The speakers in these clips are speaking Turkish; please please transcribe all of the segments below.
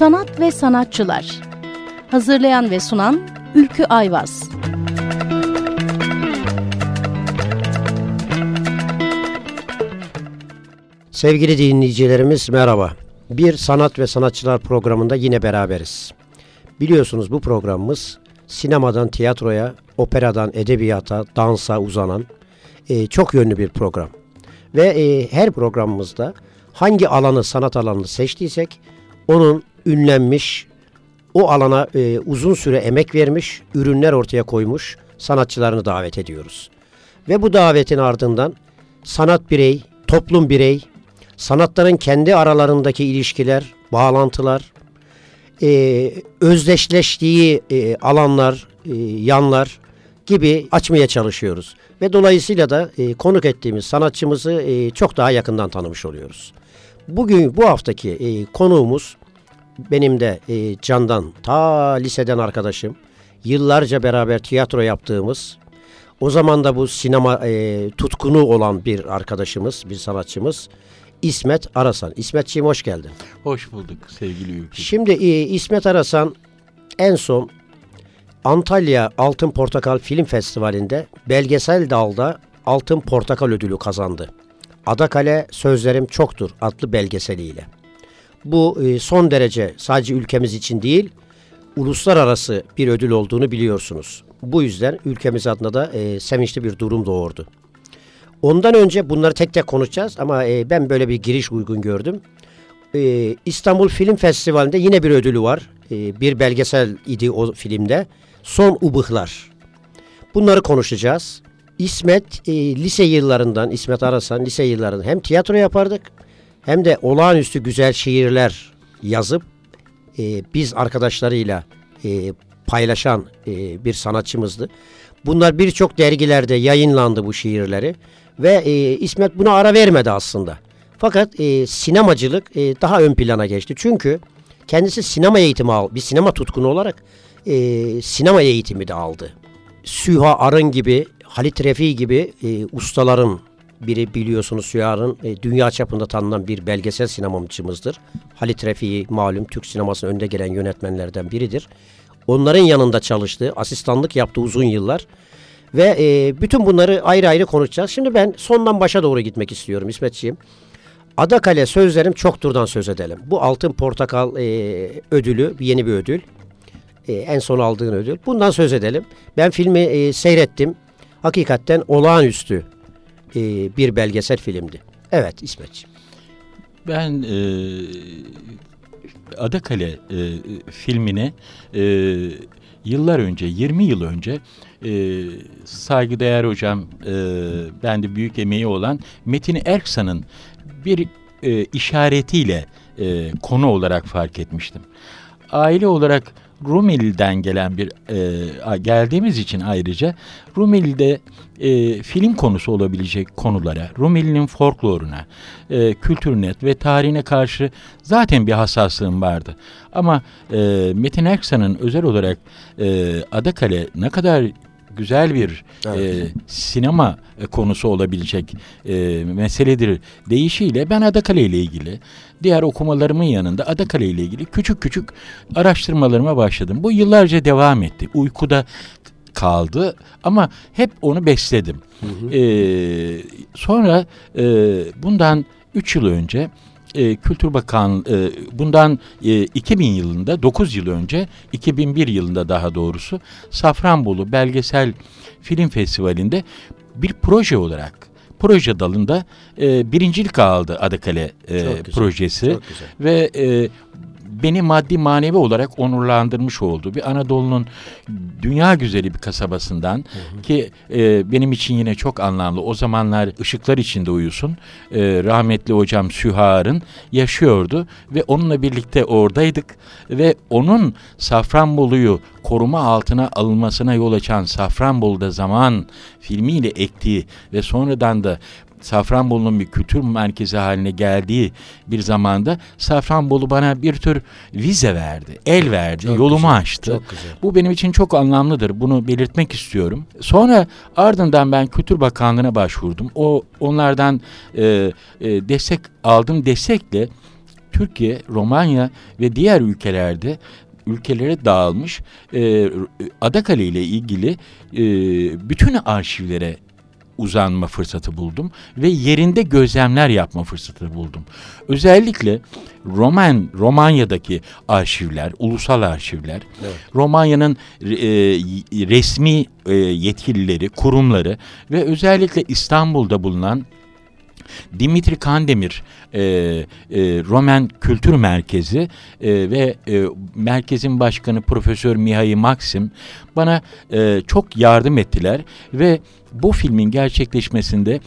Sanat ve Sanatçılar Hazırlayan ve sunan Ülkü Ayvaz Sevgili dinleyicilerimiz merhaba. Bir Sanat ve Sanatçılar programında yine beraberiz. Biliyorsunuz bu programımız sinemadan tiyatroya, operadan edebiyata, dansa uzanan e, çok yönlü bir program. Ve e, her programımızda hangi alanı, sanat alanını seçtiysek onun ünlenmiş, o alana e, uzun süre emek vermiş, ürünler ortaya koymuş sanatçılarını davet ediyoruz. Ve bu davetin ardından sanat birey, toplum birey, sanatların kendi aralarındaki ilişkiler, bağlantılar, e, özdeşleştiği e, alanlar, e, yanlar gibi açmaya çalışıyoruz. Ve dolayısıyla da e, konuk ettiğimiz sanatçımızı e, çok daha yakından tanımış oluyoruz. Bugün bu haftaki e, konuğumuz benim de e, Candan ta liseden arkadaşım. Yıllarca beraber tiyatro yaptığımız o zaman da bu sinema e, tutkunu olan bir arkadaşımız, bir sanatçımız İsmet Arasan. İsmetciğim hoş geldin. Hoş bulduk sevgili Ülkü. Şimdi e, İsmet Arasan en son Antalya Altın Portakal Film Festivali'nde belgesel dalda Altın Portakal ödülü kazandı. Adakale Sözlerim Çoktur adlı belgeseliyle. Bu e, son derece sadece ülkemiz için değil, uluslararası bir ödül olduğunu biliyorsunuz. Bu yüzden ülkemiz adına da e, sevinçli bir durum doğurdu. Ondan önce bunları tek tek konuşacağız ama e, ben böyle bir giriş uygun gördüm. E, İstanbul Film Festivali'nde yine bir ödülü var. Bir belgesel idi o filmde. Son Ubıhlar. Bunları konuşacağız. İsmet lise yıllarından, İsmet Arasan lise yıllarında hem tiyatro yapardık hem de olağanüstü güzel şiirler yazıp e, biz arkadaşlarıyla e, paylaşan e, bir sanatçımızdı. Bunlar birçok dergilerde yayınlandı bu şiirleri ve e, İsmet buna ara vermedi aslında. Fakat e, sinemacılık e, daha ön plana geçti. Çünkü kendisi sinema eğitimi al, bir sinema tutkunu olarak e, sinema eğitimi de aldı. Süha Arın gibi, Halit Refi gibi e, ustaların biri biliyorsunuz Süha Arın e, dünya çapında tanınan bir belgesel sinemamcımızdır. Halit Refi malum Türk sinemasının önde gelen yönetmenlerden biridir. Onların yanında çalıştı, asistanlık yaptı uzun yıllar. Ve e, bütün bunları ayrı ayrı konuşacağız. Şimdi ben sondan başa doğru gitmek istiyorum İsmetciğim. Adakale sözlerim çokturdan söz edelim. Bu Altın Portakal e, ödülü, yeni bir ödül. E, en son aldığın ödül. Bundan söz edelim. Ben filmi e, seyrettim. Hakikaten olağanüstü e, bir belgesel filmdi. Evet İsmetciğim. Ben e, Adakale e, filmini e, yıllar önce, 20 yıl önce e, saygıdeğer hocam, e, ben büyük emeği olan Metin Erksan'ın bir e, işaretiyle e, konu olarak fark etmiştim. Aile olarak Rumeli'den gelen bir e, geldiğimiz için ayrıca Rumeli'de e, film konusu olabilecek konulara, Rumeli'nin folkloruna, e, kültürüne ve tarihine karşı zaten bir hassaslığım vardı. Ama e, Metin Erksan'ın özel olarak e, Adakale ne kadar güzel bir evet. e, sinema konusu olabilecek e, meseledir deyişiyle ben Adakale ile ilgili diğer okumalarımın yanında Adakale ile ilgili küçük küçük araştırmalarıma başladım. Bu yıllarca devam etti. Uykuda kaldı ama hep onu besledim. Hı hı. Ee, sonra e, bundan 3 yıl önce e, Kültür Bakan e, bundan e, 2000 yılında 9 yıl önce 2001 yılında daha doğrusu Safranbolu Belgesel Film Festivali'nde bir proje olarak proje dalında e, birincilik aldı Adakale e, projesi Çok ve e, beni maddi manevi olarak onurlandırmış oldu. Bir Anadolu'nun dünya güzeli bir kasabasından hı hı. ki e, benim için yine çok anlamlı. O zamanlar ışıklar içinde uyusun. E, rahmetli hocam Sühar'ın yaşıyordu ve onunla birlikte oradaydık ve onun Safranbolu'yu koruma altına alınmasına yol açan Safranbolu'da zaman filmiyle ektiği ve sonradan da Safranbolu'nun bir kültür merkezi haline geldiği bir zamanda Safranbolu bana bir tür vize verdi, el verdi, çok yolumu güzel, açtı. Çok güzel. Bu benim için çok anlamlıdır. Bunu belirtmek istiyorum. Sonra ardından ben Kültür Bakanlığı'na başvurdum. O onlardan e, e, destek aldım. Destekle Türkiye, Romanya ve diğer ülkelerde ülkelere dağılmış e, Adakale ile ilgili e, bütün arşivlere uzanma fırsatı buldum ve yerinde gözlemler yapma fırsatı buldum. Özellikle Roman Romanya'daki arşivler, ulusal arşivler, evet. Romanya'nın e, resmi e, yetkilileri, kurumları ve özellikle İstanbul'da bulunan Dimitri Kandemir e, e, Roman Kültür Merkezi e, ve e, merkezin başkanı Profesör Mihai Maxim bana e, çok yardım ettiler ve bu filmin gerçekleşmesinde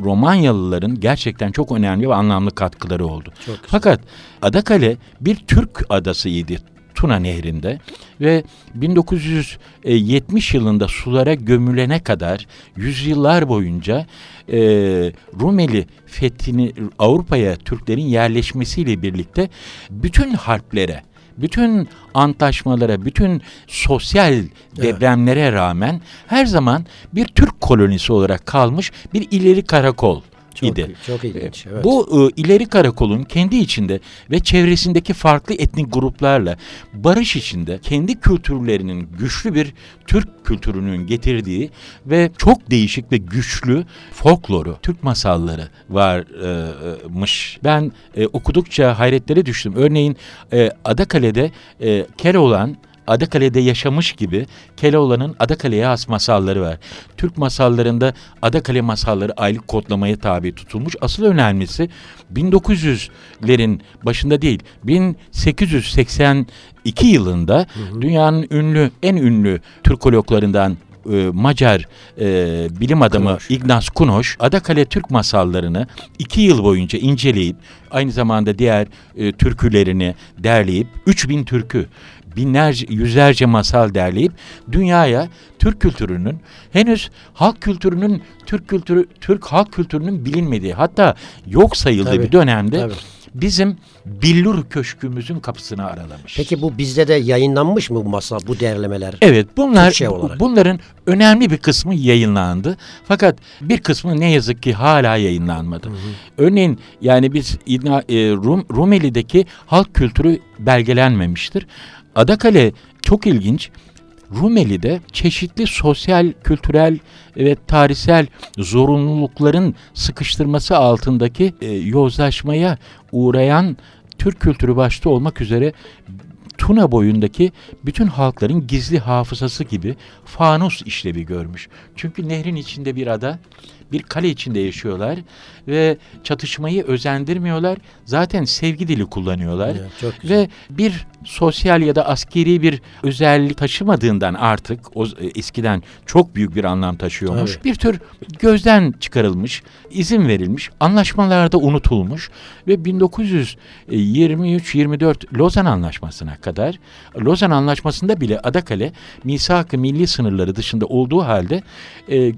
Romanyalıların gerçekten çok önemli ve anlamlı katkıları oldu. Fakat Adakale bir Türk adasıydı Tuna Nehri'nde ve 1970 yılında sulara gömülene kadar yüzyıllar boyunca e, Rumeli fethini Avrupa'ya Türklerin yerleşmesiyle birlikte bütün harplere bütün antlaşmalara, bütün sosyal depremlere rağmen her zaman bir Türk kolonisi olarak kalmış bir ileri karakol çok, idi. Çok ilginç. Evet. Bu e, ileri karakolun kendi içinde ve çevresindeki farklı etnik gruplarla barış içinde kendi kültürlerinin güçlü bir Türk kültürünün getirdiği ve çok değişik ve güçlü folkloru, Türk masalları varmış. Ben e, okudukça hayretlere düştüm. Örneğin e, Adakale'de e, Keloğlan Adakale'de yaşamış gibi Keloğlan'ın Adakale'ye has masalları var. Türk masallarında Adakale masalları aylık kodlamaya tabi tutulmuş. Asıl önemlisi 1900'lerin başında değil 1882 yılında hı hı. dünyanın ünlü en ünlü Türkologlarından e, Macar e, bilim adamı Kunoş. Ignaz Kunoş Adakale Türk masallarını iki yıl boyunca inceleyip aynı zamanda diğer e, türkülerini derleyip 3000 türkü binlerce, yüzlerce masal derleyip dünyaya Türk kültürünün henüz halk kültürünün Türk kültürü Türk halk kültürünün bilinmediği hatta yok sayıldığı tabii, bir dönemde tabii. Bizim Billur Köşkümüzün kapısını aralamış. Peki bu bizde de yayınlanmış mı bu masal, bu derlemeler? Evet, bunlar bunların önemli bir kısmı yayınlandı. Fakat bir kısmı ne yazık ki hala yayınlanmadı. Hı hı. Örneğin yani biz e, Rum, Rumeli'deki halk kültürü belgelenmemiştir. Adakale çok ilginç. Rumeli'de çeşitli sosyal, kültürel ve tarihsel zorunlulukların sıkıştırması altındaki e, yozlaşmaya uğrayan Türk kültürü başta olmak üzere Tuna boyundaki bütün halkların gizli hafızası gibi fanus işlevi görmüş. Çünkü nehrin içinde bir ada bir kale içinde yaşıyorlar ve çatışmayı özendirmiyorlar. Zaten sevgi dili kullanıyorlar. Evet, ve bir sosyal ya da askeri bir özellik taşımadığından artık o e, eskiden çok büyük bir anlam taşıyormuş. Evet. Bir tür gözden çıkarılmış, izin verilmiş, anlaşmalarda unutulmuş ve 1923-24 Lozan Anlaşması'na kadar Lozan Anlaşması'nda bile Adakale misak-ı milli sınırları dışında olduğu halde e,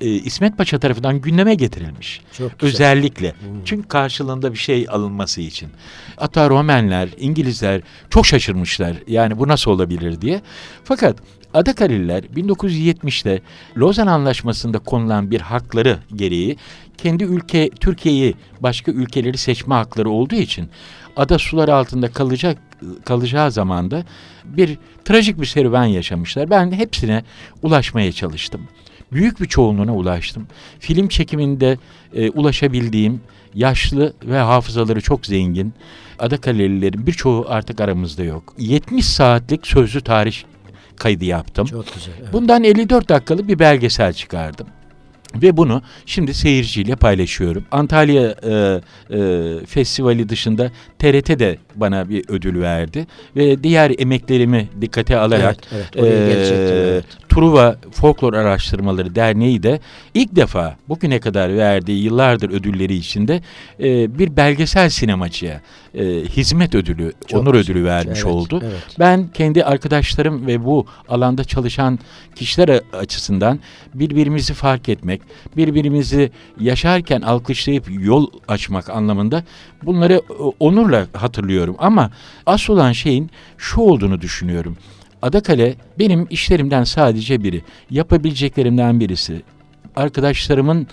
e, İsmet Paşa tarafından gündeme getirilmiş. Çok güzel. Özellikle. Hmm. Çünkü karşılığında bir şey alınması için. Hatta Romenler, İngilizler çok şaşırmışlar. Yani bu nasıl olabilir diye. Fakat Adakalililer 1970'te Lozan Anlaşması'nda konulan bir hakları gereği kendi ülke Türkiye'yi başka ülkeleri seçme hakları olduğu için ada sular altında kalacak kalacağı zamanda bir trajik bir serüven yaşamışlar. Ben hepsine ulaşmaya çalıştım büyük bir çoğunluğuna ulaştım. Film çekiminde e, ulaşabildiğim yaşlı ve hafızaları çok zengin Adakalelilerin birçoğu artık aramızda yok. 70 saatlik sözlü tarih kaydı yaptım. Çok güzel. Evet. Bundan 54 dakikalık bir belgesel çıkardım. Ve bunu şimdi seyirciyle paylaşıyorum. Antalya e, e, Festivali dışında TRT de bana bir ödül verdi. Ve diğer emeklerimi dikkate alarak evet, evet, e, evet. Truva Folklor Araştırmaları Derneği de ilk defa bugüne kadar verdiği yıllardır ödülleri içinde e, bir belgesel sinemacıya e, hizmet ödülü, Çok onur ödülü vermiş evet, oldu. Evet. Ben kendi arkadaşlarım ve bu alanda çalışan kişiler açısından birbirimizi fark etmek, birbirimizi yaşarken alkışlayıp yol açmak anlamında bunları e, onurla hatırlıyorum. Ama asıl olan şeyin şu olduğunu düşünüyorum. Adakale benim işlerimden sadece biri. Yapabileceklerimden birisi. Arkadaşlarımın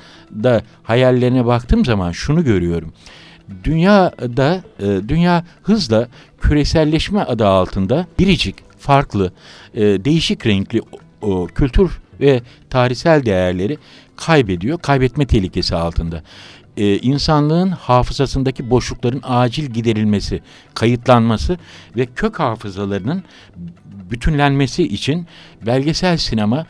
da hayallerine baktığım zaman şunu görüyorum. dünyada e, dünya hızla küreselleşme adı altında biricik, farklı, e, değişik renkli kültür ve tarihsel değerleri kaybediyor, kaybetme tehlikesi altında. Ee, insanlığın hafızasındaki boşlukların acil giderilmesi, kayıtlanması ve kök hafızalarının bütünlenmesi için belgesel sinema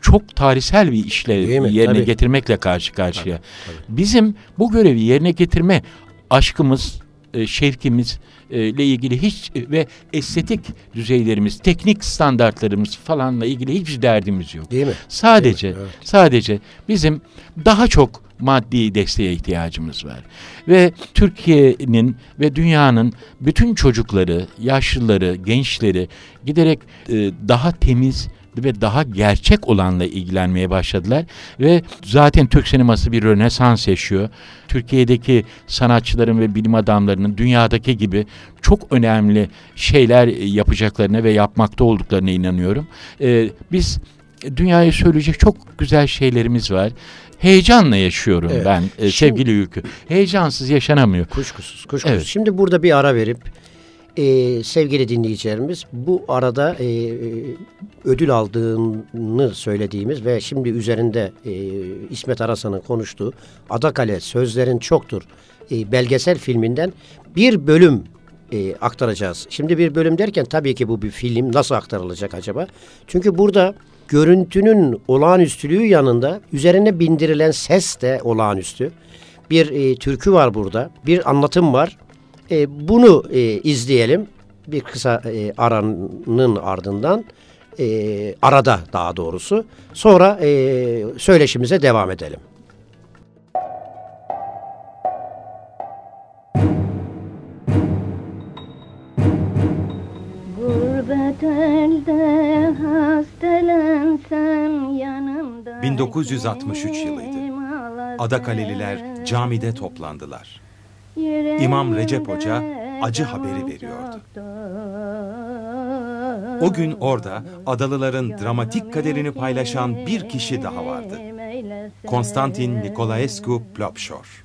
çok tarihsel bir işle yerine Tabii. getirmekle karşı karşıya. Tabii, tabii. Bizim bu görevi yerine getirme aşkımız, e, şevkimiz e, ile ilgili hiç e, ve estetik düzeylerimiz, teknik standartlarımız falanla ilgili hiçbir derdimiz yok. Değil mi? Sadece Değil mi? Evet. sadece bizim daha çok maddi desteğe ihtiyacımız var. Ve Türkiye'nin ve dünyanın bütün çocukları, yaşlıları, gençleri giderek e, daha temiz ve daha gerçek olanla ilgilenmeye başladılar ve zaten Türk sineması bir rönesans yaşıyor. Türkiye'deki sanatçıların ve bilim adamlarının dünyadaki gibi çok önemli şeyler yapacaklarına ve yapmakta olduklarına inanıyorum. Ee, biz dünyaya söyleyecek çok güzel şeylerimiz var heyecanla yaşıyorum evet. ben e, sevgili Ülkü. Heyecansız yaşanamıyor. Kuşkusuz, kuşkusuz. Evet. Şimdi burada bir ara verip e, sevgili dinleyicilerimiz bu arada e, ödül aldığını söylediğimiz ve şimdi üzerinde e, İsmet Arasan'ın konuştuğu Adakale Sözlerin Çoktur e, belgesel filminden bir bölüm e, aktaracağız. Şimdi bir bölüm derken tabii ki bu bir film nasıl aktarılacak acaba? Çünkü burada görüntünün olağanüstülüğü yanında üzerine bindirilen ses de olağanüstü. Bir e, türkü var burada, bir anlatım var. E, bunu e, izleyelim. Bir kısa e, aranın ardından, e, arada daha doğrusu. Sonra e, söyleşimize devam edelim. 1963 yılıydı. Adakaleliler camide toplandılar. İmam Recep Hoca acı haberi veriyordu. O gün orada adalıların dramatik kaderini paylaşan bir kişi daha vardı. Konstantin Nicolaescu Plopşor.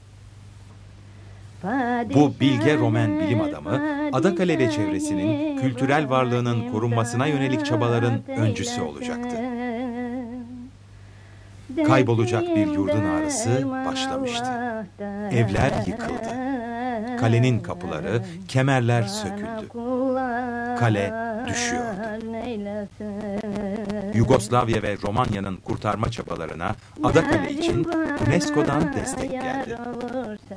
Bu bilge Romen bilim adamı, Adakale ve çevresinin kültürel varlığının korunmasına yönelik çabaların öncüsü olacaktı. Kaybolacak bir yurdun ağrısı başlamıştı. Evler yıkıldı. Kalenin kapıları, kemerler söküldü. Kale düşüyordu. Yugoslavya ve Romanya'nın kurtarma çabalarına ada kale için UNESCO'dan destek geldi.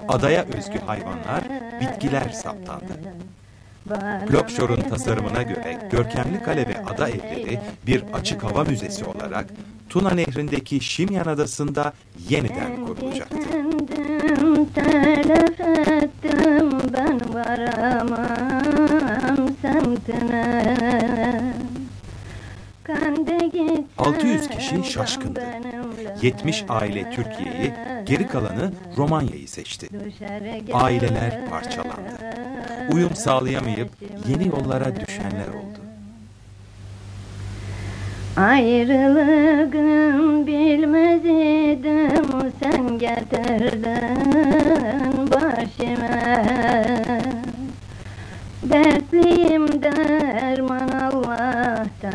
Adaya özgü hayvanlar, bitkiler saptandı. Globşor'un tasarımına göre görkemli kale ve ada evleri bir açık hava müzesi olarak Tuna Nehri'ndeki Şimyan Adası'nda yeniden kurulacaktı. Telef ettim ben varamam semtine 600 kişi şaşkındı. 70 aile Türkiye'yi, geri kalanı Romanya'yı seçti. Aileler parçalandı. Uyum sağlayamayıp yeni yollara düşenler oldu. Ayrılığın bilmez idim sen getirdin başıma. Dertliyim derman Allah'tan.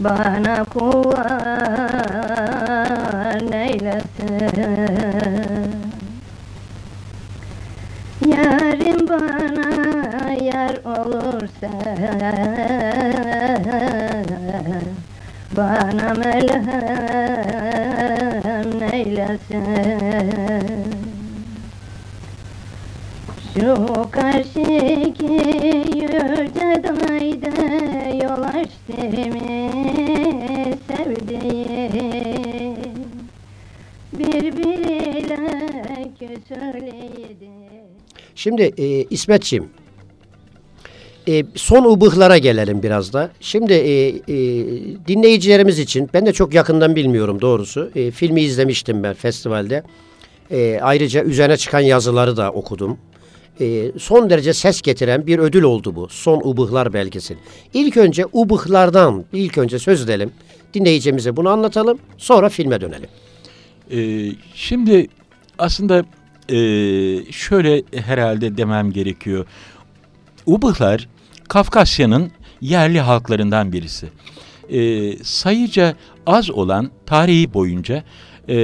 Bana kullar neylesin? Yarim bana yar olursa Bana melhem neylesin Şu karşıki yüce dayda yol açtığımı sevdiğim? Şimdi e, İsmetçiğim e, son ubıhlara gelelim biraz da. Şimdi e, e, dinleyicilerimiz için ben de çok yakından bilmiyorum doğrusu. E, filmi izlemiştim ben festivalde. E, ayrıca üzerine çıkan yazıları da okudum. E, son derece ses getiren bir ödül oldu bu. Son Ubıhlar belgesi. İlk önce Ubıhlardan ilk önce söz edelim. Dinleyicimize bunu anlatalım. Sonra filme dönelim. Ee, şimdi aslında e, şöyle herhalde demem gerekiyor. Ubıhlar Kafkasya'nın yerli halklarından birisi. Ee, sayıca az olan tarihi boyunca e,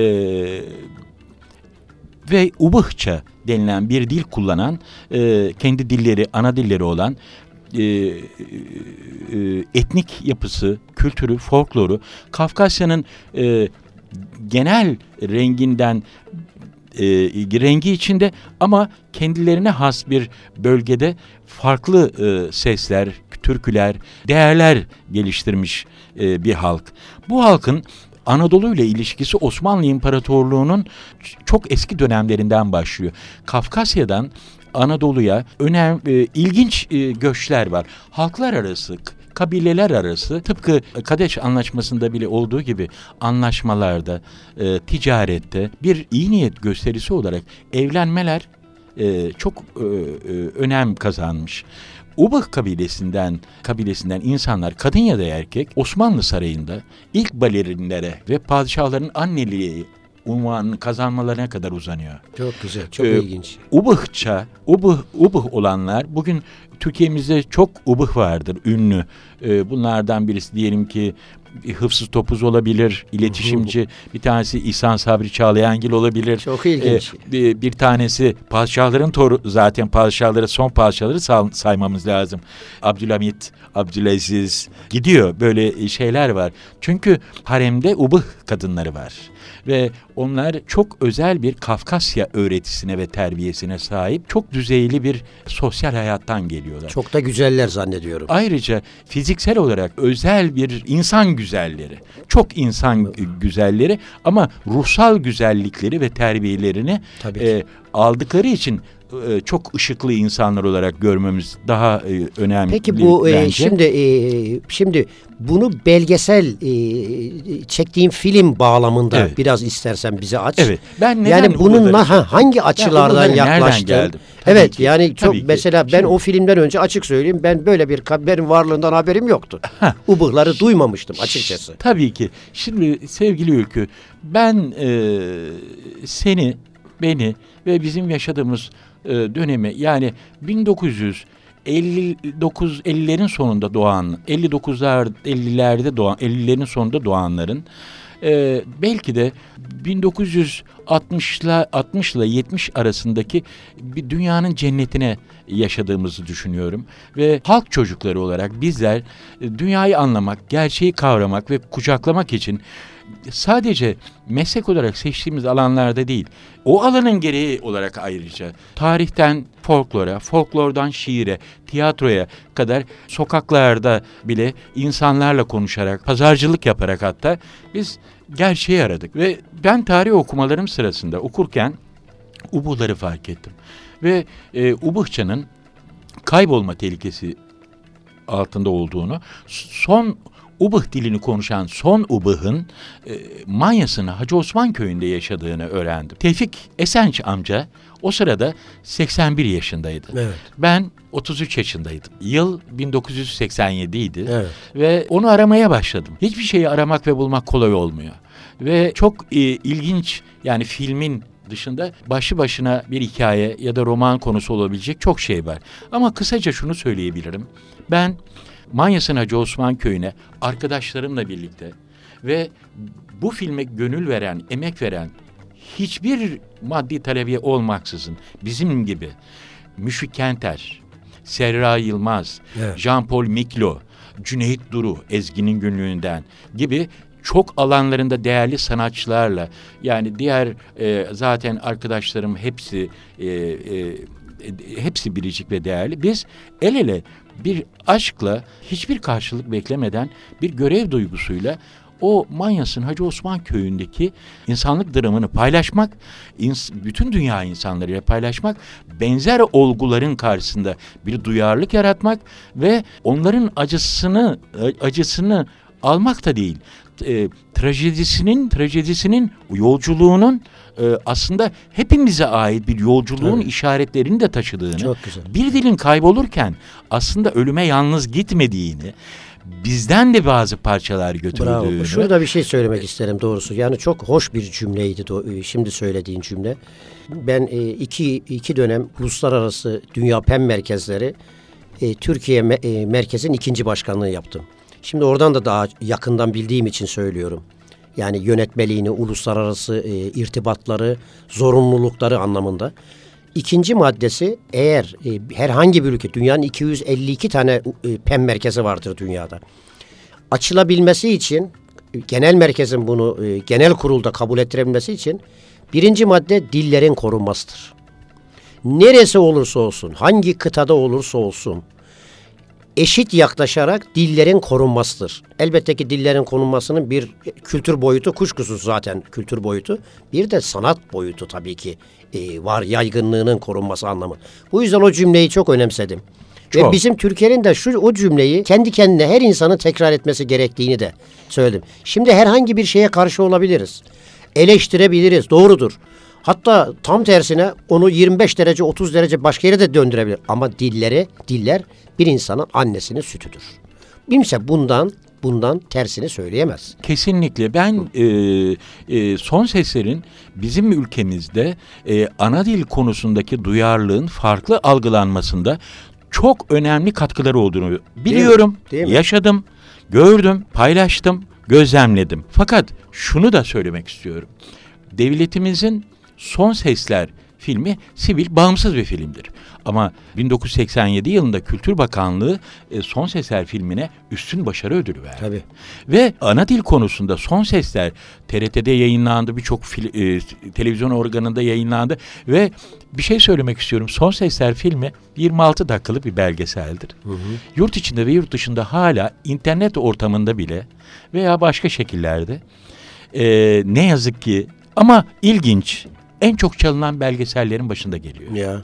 ve Ubıhça denilen bir dil kullanan e, kendi dilleri ana dilleri olan e, e, etnik yapısı, kültürü, folkloru Kafkasya'nın e, genel renginden e, rengi içinde ama kendilerine has bir bölgede farklı e, sesler, türküler, değerler geliştirmiş e, bir halk. Bu halkın Anadolu ile ilişkisi Osmanlı İmparatorluğu'nun çok eski dönemlerinden başlıyor. Kafkasya'dan Anadolu'ya önem e, ilginç e, göçler var. Halklar arası kabileler arası tıpkı Kadeş Anlaşması'nda bile olduğu gibi anlaşmalarda, e, ticarette bir iyi niyet gösterisi olarak evlenmeler e, çok e, e, önem kazanmış. Ubık kabilesinden kabilesinden insanlar kadın ya da erkek Osmanlı Sarayı'nda ilk balerinlere ve padişahların anneliği unvanını kazanmalarına kadar uzanıyor. Çok güzel, çok Ee, ilginç. Ubıhça, ubıh, ubıh olanlar bugün Türkiye'mizde çok ubıh vardır, ünlü. Ee, bunlardan birisi diyelim ki hıfsız topuz olabilir, iletişimci, bir tanesi İhsan Sabri Çağlayangil olabilir. Çok ilginç. Ee, bir, tanesi padişahların toru zaten padişahları son padişahları say- saymamız lazım. Abdülhamit, Abdülaziz gidiyor böyle şeyler var. Çünkü haremde ubıh kadınları var ve onlar çok özel bir Kafkasya öğretisine ve terbiyesine sahip çok düzeyli bir sosyal hayattan geliyorlar. Çok da güzeller zannediyorum. Ayrıca fiziksel olarak özel bir insan güzelleri, çok insan güzelleri ama ruhsal güzellikleri ve terbiyelerini e, aldıkları için e, çok ışıklı insanlar olarak görmemiz daha e, önemli. Peki bu e, bence. şimdi e, şimdi bunu belgesel e, çektiğin film bağlamında Evet. biraz istersen bize aç. Evet. Ben neden yani bununla ha, hangi açılardan nereden yaklaştın? geldim? Tabii Evet ki, yani çok tabii ki. mesela ben Şimdi- o filmden önce açık söyleyeyim ben böyle bir benim varlığından haberim yoktu. Ubıhları duymamıştım açıkçası. Tabii ki. Şimdi sevgili Ülkü, ben e, seni, beni ve bizim yaşadığımız e, dönemi. Yani 1959 50'lerin sonunda doğan, 59'lar 50'lerde doğan, 50'lerin sonunda doğanların e, belki de 1960'la 60 ile 70 arasındaki bir dünyanın cennetine yaşadığımızı düşünüyorum. Ve halk çocukları olarak bizler e, dünyayı anlamak, gerçeği kavramak ve kucaklamak için sadece meslek olarak seçtiğimiz alanlarda değil, o alanın gereği olarak ayrıca tarihten folklora, folklordan şiire, tiyatroya kadar sokaklarda bile insanlarla konuşarak, pazarcılık yaparak hatta biz gerçeği aradık. Ve ben tarih okumalarım sırasında okurken Ubu'ları fark ettim. Ve e, Ubuhça'nın kaybolma tehlikesi altında olduğunu, son Ubıh dilini konuşan son Ubıh'ın e, Manyas'ın Hacı Osman köyünde yaşadığını öğrendim. Tevfik Esenç amca o sırada 81 yaşındaydı. Evet. Ben 33 yaşındaydım. Yıl 1987 idi. Evet. Ve onu aramaya başladım. Hiçbir şeyi aramak ve bulmak kolay olmuyor. Ve çok e, ilginç yani filmin dışında başlı başına bir hikaye ya da roman konusu olabilecek çok şey var. Ama kısaca şunu söyleyebilirim. Ben Manyas'ın Hacı Osman Köyü'ne arkadaşlarımla birlikte ve bu filme gönül veren, emek veren hiçbir maddi talebiye olmaksızın bizim gibi Müşfik Kenter, Serra Yılmaz, Evet. Jean-Paul Miklo, Cüneyt Duru, Ezgi'nin günlüğünden gibi çok alanlarında değerli sanatçılarla yani diğer e, zaten arkadaşlarım hepsi e, e, hepsi biricik ve değerli. Biz el ele bir aşkla hiçbir karşılık beklemeden bir görev duygusuyla o Manyas'ın Hacı Osman köyündeki insanlık dramını paylaşmak, ins- bütün dünya insanlarıyla paylaşmak, benzer olguların karşısında bir duyarlılık yaratmak ve onların acısını acısını almak da değil, e, trajedisinin trajedisinin yolculuğunun e, aslında hepimize ait bir yolculuğun Evet. işaretlerini de taşıdığını, Çok güzel. bir dilin kaybolurken aslında ölüme yalnız gitmediğini, bizden de bazı parçalar götürdüğünü. Bravo. Şurada bir şey söylemek isterim doğrusu. Yani çok hoş bir cümleydi e, şimdi söylediğin cümle. Ben e, iki, iki dönem uluslararası dünya pen merkezleri e, Türkiye me- merkezin ikinci başkanlığı yaptım. Şimdi oradan da daha yakından bildiğim için söylüyorum. Yani yönetmeliğini, uluslararası e, irtibatları, zorunlulukları anlamında. İkinci maddesi eğer e, herhangi bir ülke, dünyanın 252 tane e, pen merkezi vardır dünyada açılabilmesi için genel merkezin bunu e, genel kurulda kabul ettirebilmesi için birinci madde dillerin korunmasıdır. Neresi olursa olsun, hangi kıtada olursa olsun eşit yaklaşarak dillerin korunmasıdır. Elbette ki dillerin korunmasının bir kültür boyutu kuşkusuz zaten kültür boyutu. Bir de sanat boyutu tabii ki e, var yaygınlığının korunması anlamı. Bu yüzden o cümleyi çok önemsedim. Ve Çok. bizim Türkiye'nin de şu o cümleyi kendi kendine her insanın tekrar etmesi gerektiğini de söyledim. Şimdi herhangi bir şeye karşı olabiliriz. Eleştirebiliriz. Doğrudur. Hatta tam tersine onu 25 derece 30 derece başka yere de döndürebilir. Ama dilleri, diller bir insanın annesinin sütüdür. Kimse bundan bundan tersini söyleyemez. Kesinlikle ben e, e, son seslerin bizim ülkemizde e, ana dil konusundaki duyarlılığın farklı algılanmasında çok önemli katkıları olduğunu biliyorum, Değil mi? yaşadım, gördüm, paylaştım, gözlemledim. Fakat şunu da söylemek istiyorum. Devletimizin Son Sesler filmi sivil bağımsız bir filmdir. Ama 1987 yılında Kültür Bakanlığı e, Son Sesler filmine üstün başarı ödülü verdi. Tabii. Ve ana dil konusunda son sesler TRT'de yayınlandı, birçok e, televizyon organında yayınlandı ve bir şey söylemek istiyorum. Son Sesler filmi 26 dakikalık bir belgeseldir. Yurt içinde ve yurt dışında hala internet ortamında bile veya başka şekillerde e, ne yazık ki ama ilginç en çok çalınan belgesellerin başında geliyor Ya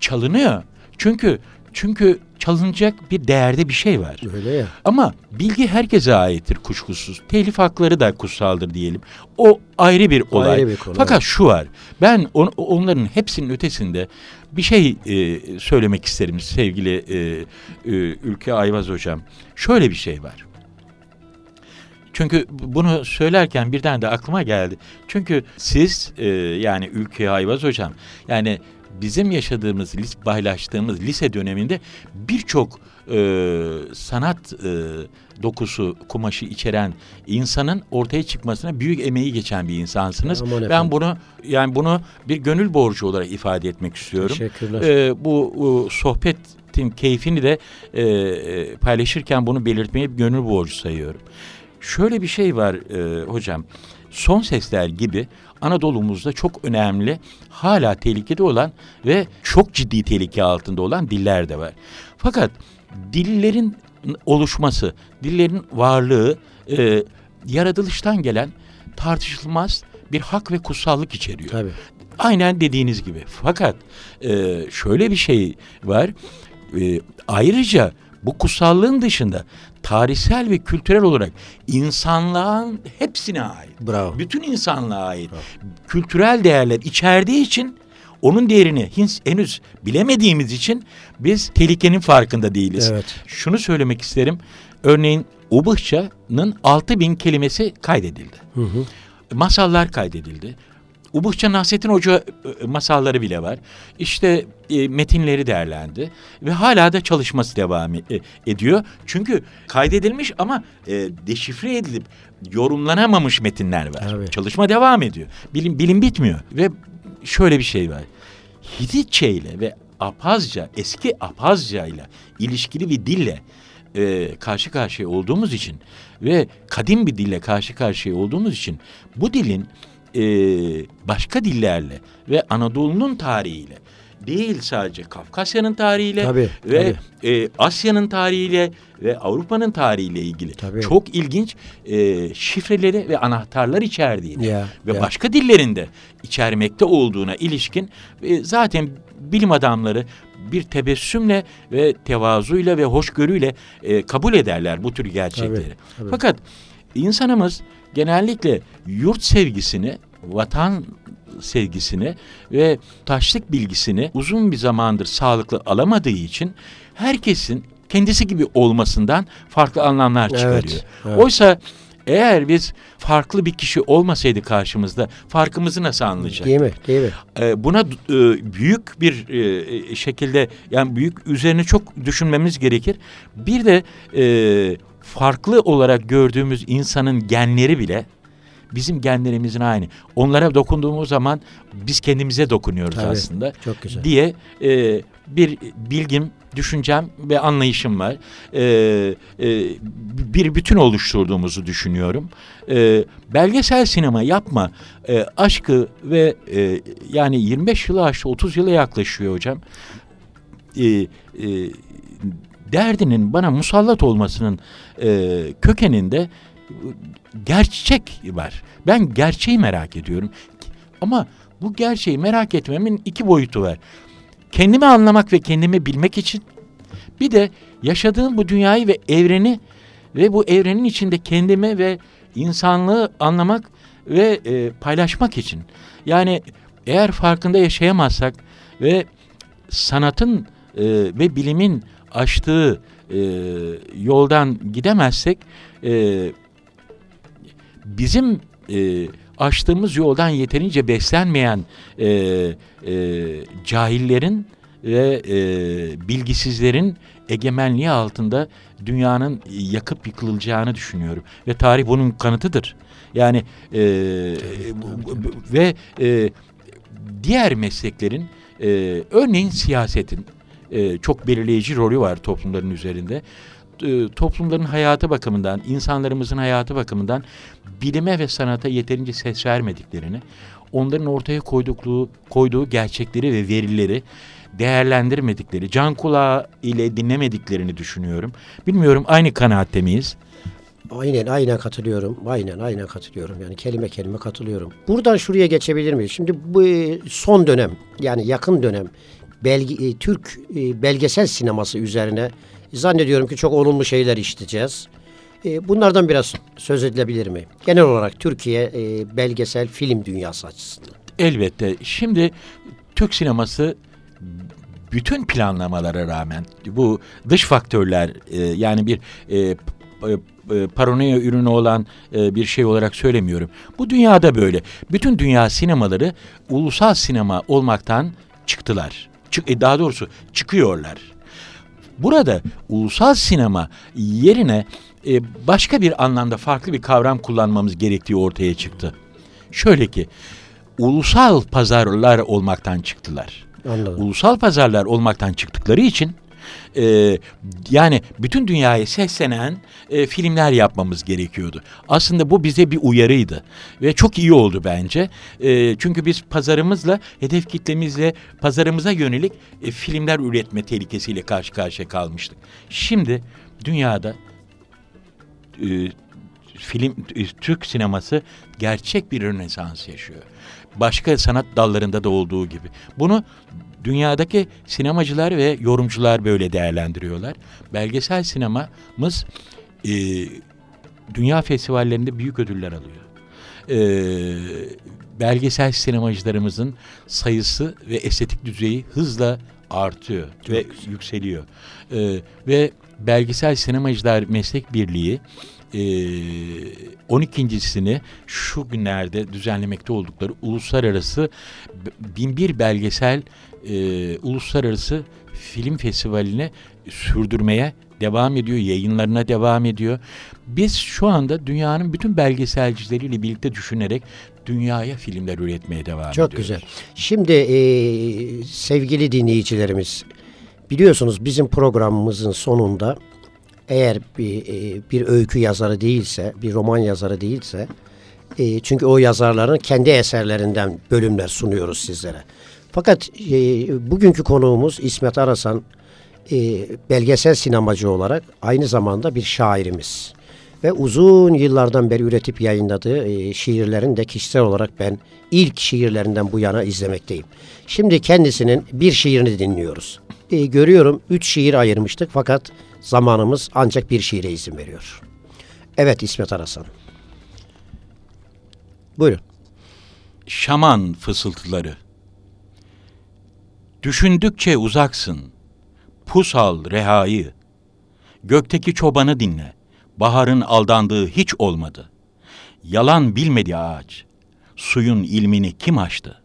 çalınıyor. Çünkü çünkü çalınacak bir değerde bir şey var. öyle ya. Ama bilgi herkese aittir kuşkusuz. Telif hakları da kutsaldır diyelim. O ayrı bir olay. Ayrı bir konu, Fakat şu var. Ben on- onların hepsinin ötesinde bir şey e, söylemek isterim sevgili e, e, Ülke Ayvaz hocam. Şöyle bir şey var. Çünkü bunu söylerken birden de aklıma geldi. Çünkü siz e, yani Ülke Ayvaz hocam yani bizim yaşadığımız, paylaştığımız lise döneminde birçok e, sanat e, dokusu, kumaşı içeren insanın ortaya çıkmasına büyük emeği geçen bir insansınız. Aman ben efendim. bunu yani bunu bir gönül borcu olarak ifade etmek istiyorum. Teşekkürler. Ee, bu, bu sohbetin keyfini de e, e, paylaşırken bunu belirtmeyi gönül borcu sayıyorum. Şöyle bir şey var e, hocam. Son sesler gibi Anadolu'muzda çok önemli, hala tehlikede olan ve çok ciddi tehlike altında olan diller de var. Fakat dillerin oluşması, dillerin varlığı e, yaratılıştan gelen tartışılmaz bir hak ve kutsallık içeriyor. Tabii. Aynen dediğiniz gibi. Fakat e, şöyle bir şey var. E, ayrıca bu kutsallığın dışında tarihsel ve kültürel olarak insanlığın hepsine ait. Bravo. Bütün insanlığa ait. Kültürel değerler içerdiği için onun değerini henüz bilemediğimiz için biz tehlikenin farkında değiliz. Evet. Şunu söylemek isterim. Örneğin Ubıhça'nın 6000 kelimesi kaydedildi Hı hı. masallar kaydedildi. Ubukça Nasrettin Hoca e, masalları bile var. İşte e, metinleri değerlendi ve hala da çalışması devam e- ediyor. Çünkü kaydedilmiş ama e, deşifre edilip yorumlanamamış metinler var. Tabii. Çalışma devam ediyor. Bilim bilim bitmiyor ve şöyle bir şey var. Hititçe ile ve Apazca, eski Apazca ile ilişkili bir dille e, karşı karşıya olduğumuz için ve kadim bir dille karşı karşıya olduğumuz için bu dilin e, başka dillerle ve Anadolu'nun tarihiyle değil sadece Kafkasya'nın tarihiyle Tabii, ve e, Asya'nın tarihiyle ve Avrupa'nın tarihiyle ilgili Tabii. çok ilginç e, şifreleri ve anahtarlar içerdiğini Ya, ve ya. başka dillerinde içermekte olduğuna ilişkin e, zaten bilim adamları bir tebessümle ve tevazuyla ve hoşgörüyle e, kabul ederler bu tür gerçekleri. Tabii, tabii. Fakat insanımız genellikle yurt sevgisini, vatan sevgisini ve taşlık bilgisini uzun bir zamandır sağlıklı alamadığı için herkesin kendisi gibi olmasından farklı anlamlar çıkarıyor. Evet, evet. Oysa eğer biz farklı bir kişi olmasaydı karşımızda farkımızı nasıl anlayacak? Değil mi? Değil mi? Ee, buna e, büyük bir e, şekilde yani büyük üzerine çok düşünmemiz gerekir. Bir de e, farklı olarak gördüğümüz insanın genleri bile bizim genlerimizin aynı. Onlara dokunduğumuz zaman biz kendimize dokunuyoruz Tabii, aslında Çok güzel. diye e, bir bilgim, düşüncem ve anlayışım var. E, e, bir bütün oluşturduğumuzu düşünüyorum. E, belgesel sinema yapma e, aşkı ve e, yani 25 yılı aştı, 30 yıla yaklaşıyor hocam. E, e, derdinin bana musallat olmasının e, kökeninde gerçek var. Ben gerçeği merak ediyorum. Ama bu gerçeği merak etmemin iki boyutu var. Kendimi anlamak ve kendimi bilmek için bir de yaşadığım bu dünyayı ve evreni ve bu evrenin içinde kendimi ve insanlığı anlamak ve e, paylaşmak için. Yani eğer farkında yaşayamazsak ve sanatın e, ve bilimin açtığı e, yoldan gidemezsek e, bizim e, açtığımız yoldan yeterince beslenmeyen e, e, cahillerin ve e, bilgisizlerin egemenliği altında dünyanın yakıp yıkılacağını düşünüyorum. Ve tarih bunun kanıtıdır. Yani e, ve e, diğer mesleklerin e, örneğin siyasetin e, çok belirleyici rolü var toplumların üzerinde. E, toplumların hayatı bakımından, insanlarımızın hayatı bakımından bilime ve sanata yeterince ses vermediklerini, onların ortaya koydukluğu, koyduğu gerçekleri ve verileri değerlendirmedikleri, can kulağı ile dinlemediklerini düşünüyorum. Bilmiyorum aynı kanaatte miyiz? Aynen aynen katılıyorum. Aynen aynen katılıyorum. Yani kelime kelime katılıyorum. Buradan şuraya geçebilir miyiz? Şimdi bu e, son dönem yani yakın dönem belge, e, Türk e, belgesel sineması üzerine zannediyorum ki çok olumlu şeyler işleyeceğiz. E, bunlardan biraz söz edilebilir mi? Genel olarak Türkiye e, belgesel film dünyası açısından. Elbette. Şimdi Türk sineması bütün planlamalara rağmen bu dış faktörler e, yani bir e, p- e, paranoya ürünü olan e, bir şey olarak söylemiyorum. Bu dünyada böyle. Bütün dünya sinemaları ulusal sinema olmaktan çıktılar. Çık, e, daha doğrusu çıkıyorlar. Burada ulusal sinema yerine e, başka bir anlamda farklı bir kavram kullanmamız gerektiği ortaya çıktı. Şöyle ki ulusal pazarlar olmaktan çıktılar. Anladım. Ulusal pazarlar olmaktan çıktıkları için e, yani bütün dünyaya seslenen e, filmler yapmamız gerekiyordu. Aslında bu bize bir uyarıydı ve çok iyi oldu bence. E, çünkü biz pazarımızla, hedef kitlemizle, pazarımıza yönelik e, filmler üretme tehlikesiyle karşı karşıya kalmıştık. Şimdi dünyada e, film e, Türk sineması gerçek bir rönesans yaşıyor. Başka sanat dallarında da olduğu gibi. Bunu dünyadaki sinemacılar ve yorumcular böyle değerlendiriyorlar. Belgesel sinemamız e, dünya festivallerinde büyük ödüller alıyor. E, belgesel sinemacılarımızın sayısı ve estetik düzeyi hızla artıyor Çok ve güzel. yükseliyor. E, ve Belgesel Sinemacılar Meslek Birliği e, 12.sini şu günlerde düzenlemekte oldukları uluslararası b- binbir belgesel e, uluslararası film festivaline sürdürmeye devam ediyor, yayınlarına devam ediyor. Biz şu anda dünyanın bütün belgeselcileriyle birlikte düşünerek dünyaya filmler üretmeye devam Çok ediyoruz. güzel. Şimdi e, sevgili dinleyicilerimiz biliyorsunuz bizim programımızın sonunda eğer bir, e, bir öykü yazarı değilse, bir roman yazarı değilse e, çünkü o yazarların kendi eserlerinden bölümler sunuyoruz sizlere. Fakat e, bugünkü konuğumuz İsmet Arasan e, belgesel sinemacı olarak aynı zamanda bir şairimiz. Ve uzun yıllardan beri üretip yayınladığı e, şiirlerin de kişisel olarak ben ilk şiirlerinden bu yana izlemekteyim. Şimdi kendisinin bir şiirini dinliyoruz. E, görüyorum üç şiir ayırmıştık fakat zamanımız ancak bir şiire izin veriyor. Evet İsmet Arasan. Buyurun. Şaman fısıltıları. Düşündükçe uzaksın. Pusal rehayı. Gökteki çobanı dinle. Baharın aldandığı hiç olmadı. Yalan bilmedi ağaç. Suyun ilmini kim açtı?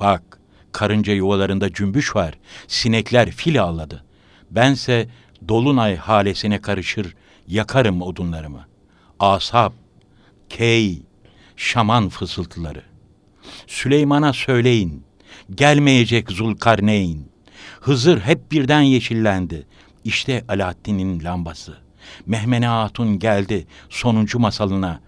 Bak, karınca yuvalarında cümbüş var. Sinekler fil ağladı. Bense dolunay halesine karışır, yakarım odunlarımı. Asap, key, şaman fısıltıları. Süleyman'a söyleyin, gelmeyecek Zulkarneyn. Hızır hep birden yeşillendi. İşte Alaaddin'in lambası. Mehmene Hatun geldi sonuncu masalına.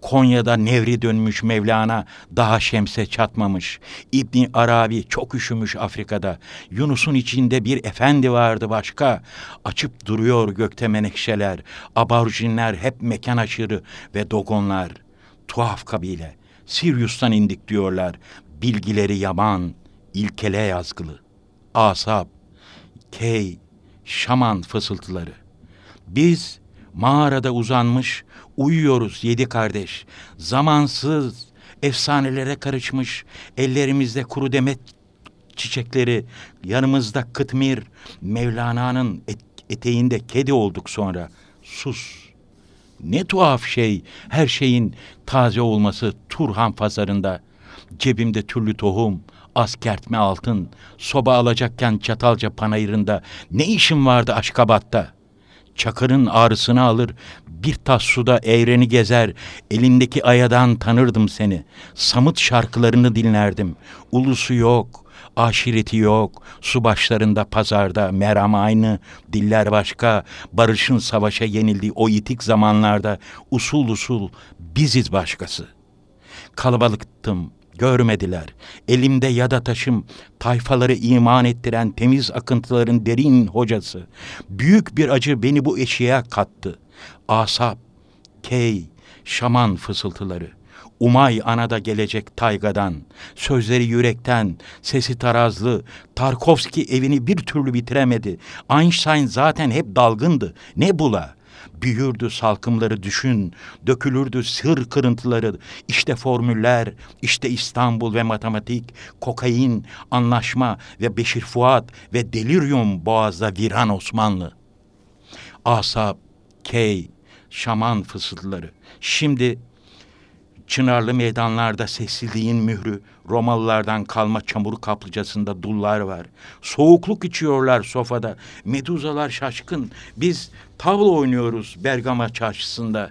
Konya'da nevri dönmüş Mevlana daha şemse çatmamış. İbni Arabi çok üşümüş Afrika'da. Yunus'un içinde bir efendi vardı başka. Açıp duruyor gökte menekşeler. Aborjinler hep mekan aşırı ve dogonlar. Tuhaf kabile. Sirius'tan indik diyorlar. Bilgileri yaman, ilkele yazgılı. Asap, key, şaman fısıltıları. Biz mağarada uzanmış, uyuyoruz yedi kardeş. Zamansız, efsanelere karışmış, ellerimizde kuru demet çiçekleri, yanımızda kıtmir, Mevlana'nın et, eteğinde kedi olduk sonra. Sus. Ne tuhaf şey, her şeyin taze olması Turhan pazarında. Cebimde türlü tohum, askertme altın, soba alacakken Çatalca panayırında ne işim vardı Aşkabat'ta? Çakırın ağrısını alır, bir tas suda eğreni gezer, elindeki ayadan tanırdım seni. Samut şarkılarını dinlerdim. Ulusu yok, aşireti yok, su başlarında pazarda, meram aynı, diller başka, barışın savaşa yenildiği o yitik zamanlarda usul usul biziz başkası. Kalabalıktım, görmediler. Elimde yada taşım, tayfaları iman ettiren temiz akıntıların derin hocası. Büyük bir acı beni bu eşiğe kattı. Asap, key, şaman fısıltıları. Umay anada gelecek taygadan, sözleri yürekten, sesi tarazlı, Tarkovski evini bir türlü bitiremedi. Einstein zaten hep dalgındı. Ne bula? Büyürdü salkımları düşün, dökülürdü sır kırıntıları, işte formüller, işte İstanbul ve matematik, kokain, anlaşma ve Beşir Fuat ve delirium boğazda viran Osmanlı. Asap, key, şaman fısıltıları. Şimdi Çınarlı meydanlarda sessizliğin mührü, Romalılardan kalma çamur kaplıcasında dullar var. Soğukluk içiyorlar sofada, meduzalar şaşkın. Biz tavla oynuyoruz Bergama çarşısında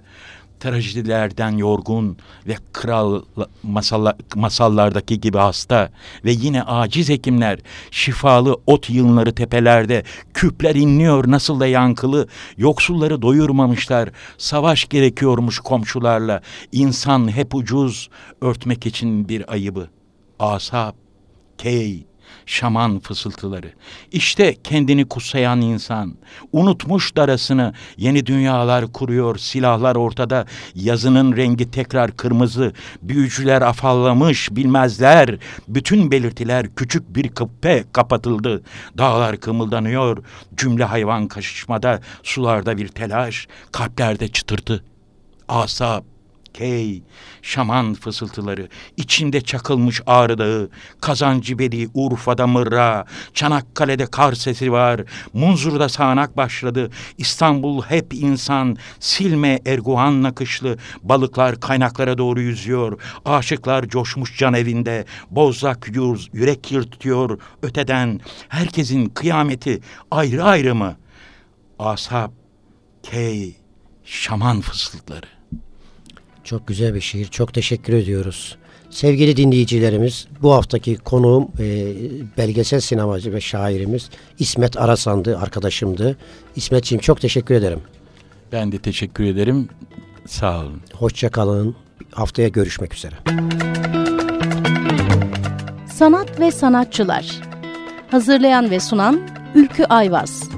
trajedilerden yorgun ve kral masalla, masallardaki gibi hasta ve yine aciz hekimler şifalı ot yığınları tepelerde küpler inliyor nasıl da yankılı yoksulları doyurmamışlar savaş gerekiyormuş komşularla insan hep ucuz örtmek için bir ayıbı. Asap key şaman fısıltıları. İşte kendini kutsayan insan. Unutmuş darasını, yeni dünyalar kuruyor, silahlar ortada, yazının rengi tekrar kırmızı, büyücüler afallamış, bilmezler. Bütün belirtiler küçük bir kıppe kapatıldı. Dağlar kımıldanıyor, cümle hayvan kaşışmada, sularda bir telaş, kalplerde çıtırtı. Asap, Key, şaman fısıltıları, içinde çakılmış Ağrı Dağı, Kazancibeli, Urfa'da mırra, Çanakkale'de kar sesi var, Munzur'da sağanak başladı, İstanbul hep insan, Silme Erguvan nakışlı, balıklar kaynaklara doğru yüzüyor, aşıklar coşmuş can evinde, bozlak yur, yürek yırtıyor öteden, herkesin kıyameti ayrı ayrı mı? Asap, Key, şaman fısıltıları. Çok güzel bir şiir. Çok teşekkür ediyoruz. Sevgili dinleyicilerimiz, bu haftaki konuğum e, belgesel sinemacı ve şairimiz İsmet Arasan'dı, arkadaşımdı. İsmetciğim çok teşekkür ederim. Ben de teşekkür ederim. Sağ olun. Hoşçakalın. Haftaya görüşmek üzere. Sanat ve sanatçılar. Hazırlayan ve sunan Ülkü Ayvaz.